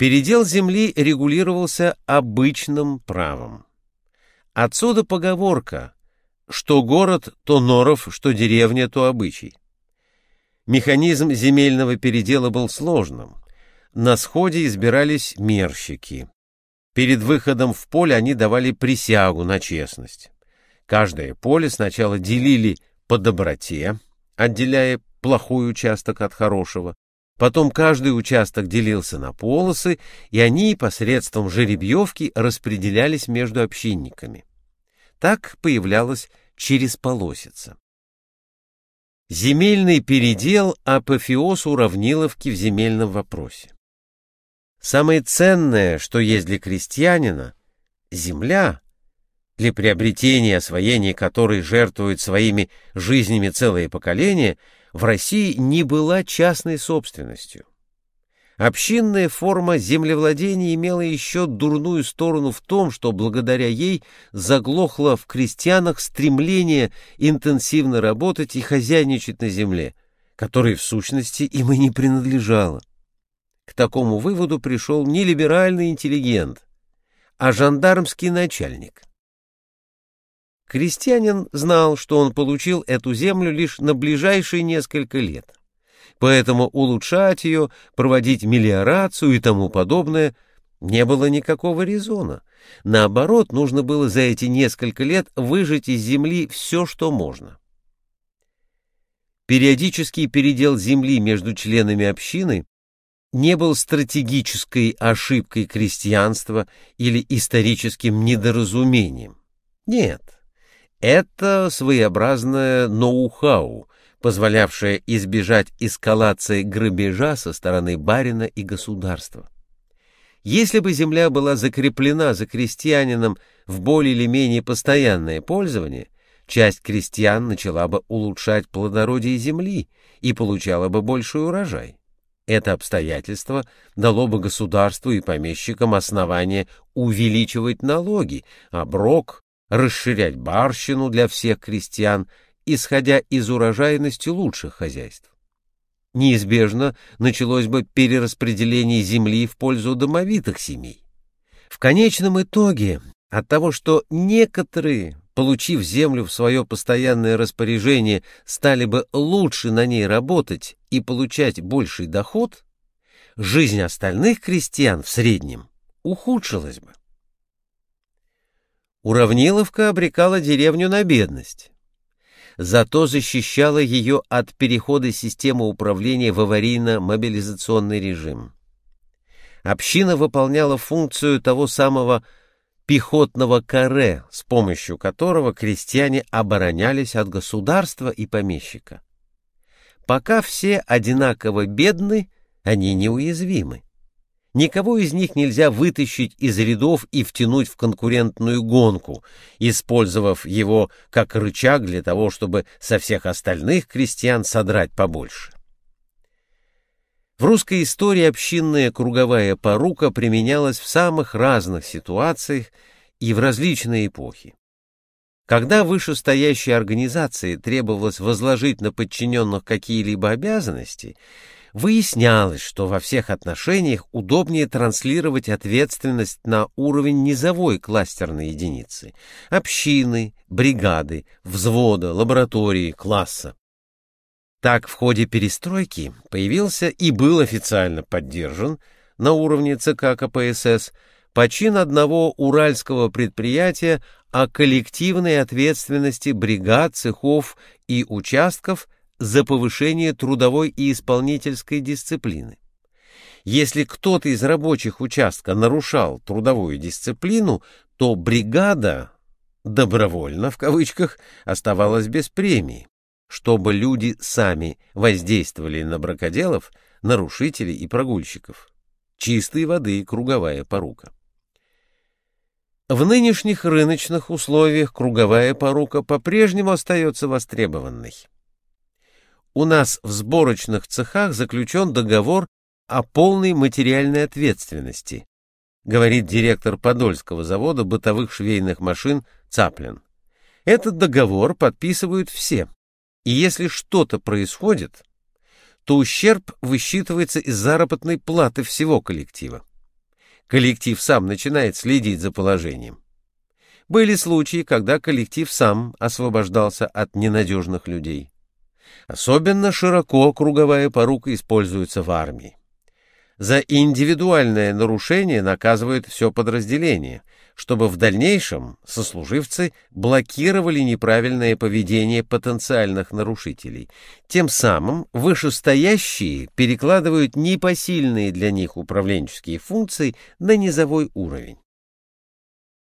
Передел земли регулировался обычным правом. Отсюда поговорка «что город, то норов, что деревня, то обычай». Механизм земельного передела был сложным. На сходе избирались мерщики. Перед выходом в поле они давали присягу на честность. Каждое поле сначала делили по доброте, отделяя плохой участок от хорошего, Потом каждый участок делился на полосы, и они посредством жеребьевки распределялись между общинниками. Так появлялась чересполосица. Земельный передел — апофеоз уравниловки в земельном вопросе. Самое ценное, что есть для крестьянина — земля, для приобретения и освоения которой жертвуют своими жизнями целые поколения — в России не была частной собственностью. Общинная форма землевладения имела еще дурную сторону в том, что благодаря ей заглохло в крестьянах стремление интенсивно работать и хозяйничать на земле, которой в сущности им и не принадлежала. К такому выводу пришел не либеральный интеллигент, а жандармский начальник – Крестьянин знал, что он получил эту землю лишь на ближайшие несколько лет. Поэтому улучшать ее, проводить мелиорацию и тому подобное не было никакого резона. Наоборот, нужно было за эти несколько лет выжать из земли все, что можно. Периодический передел земли между членами общины не был стратегической ошибкой крестьянства или историческим недоразумением. Нет. Это своеобразное ноу-хау, позволявшее избежать эскалации грабежа со стороны барина и государства. Если бы земля была закреплена за крестьянином в более или менее постоянное пользование, часть крестьян начала бы улучшать плодородие земли и получала бы больший урожай. Это обстоятельство дало бы государству и помещикам основание увеличивать налоги, оброк расширять барщину для всех крестьян, исходя из урожайности лучших хозяйств. Неизбежно началось бы перераспределение земли в пользу домовитых семей. В конечном итоге от того, что некоторые, получив землю в свое постоянное распоряжение, стали бы лучше на ней работать и получать больший доход, жизнь остальных крестьян в среднем ухудшилась бы. Уравниловка обрекала деревню на бедность. Зато защищала ее от перехода системы управления в аварийно-мобилизационный режим. Община выполняла функцию того самого пехотного каре, с помощью которого крестьяне оборонялись от государства и помещика. Пока все одинаково бедны, они неуязвимы. Никого из них нельзя вытащить из рядов и втянуть в конкурентную гонку, использовав его как рычаг для того, чтобы со всех остальных крестьян содрать побольше. В русской истории общинная круговая порука применялась в самых разных ситуациях и в различные эпохи. Когда вышестоящей организации требовалось возложить на подчиненных какие-либо обязанности – выяснялось, что во всех отношениях удобнее транслировать ответственность на уровень низовой кластерной единицы – общины, бригады, взвода, лаборатории, класса. Так в ходе перестройки появился и был официально поддержан на уровне ЦК КПСС почин одного уральского предприятия о коллективной ответственности бригад, цехов и участков – за повышение трудовой и исполнительской дисциплины. Если кто-то из рабочих участка нарушал трудовую дисциплину, то бригада «добровольно» в кавычках оставалась без премии, чтобы люди сами воздействовали на бракоделов, нарушителей и прогульщиков. Чистой воды круговая порука. В нынешних рыночных условиях круговая порука по-прежнему остается востребованной. У нас в сборочных цехах заключен договор о полной материальной ответственности, говорит директор Подольского завода бытовых швейных машин Цаплин. Этот договор подписывают все, и если что-то происходит, то ущерб высчитывается из заработной платы всего коллектива. коллектив сам начинает следить за положением. Были случаи, когда коллектив сам освобождался от ненадежных людей. Особенно широко круговая порука используется в армии. За индивидуальное нарушение наказывают все подразделение, чтобы в дальнейшем сослуживцы блокировали неправильное поведение потенциальных нарушителей. Тем самым вышестоящие перекладывают непосильные для них управленческие функции на низовой уровень.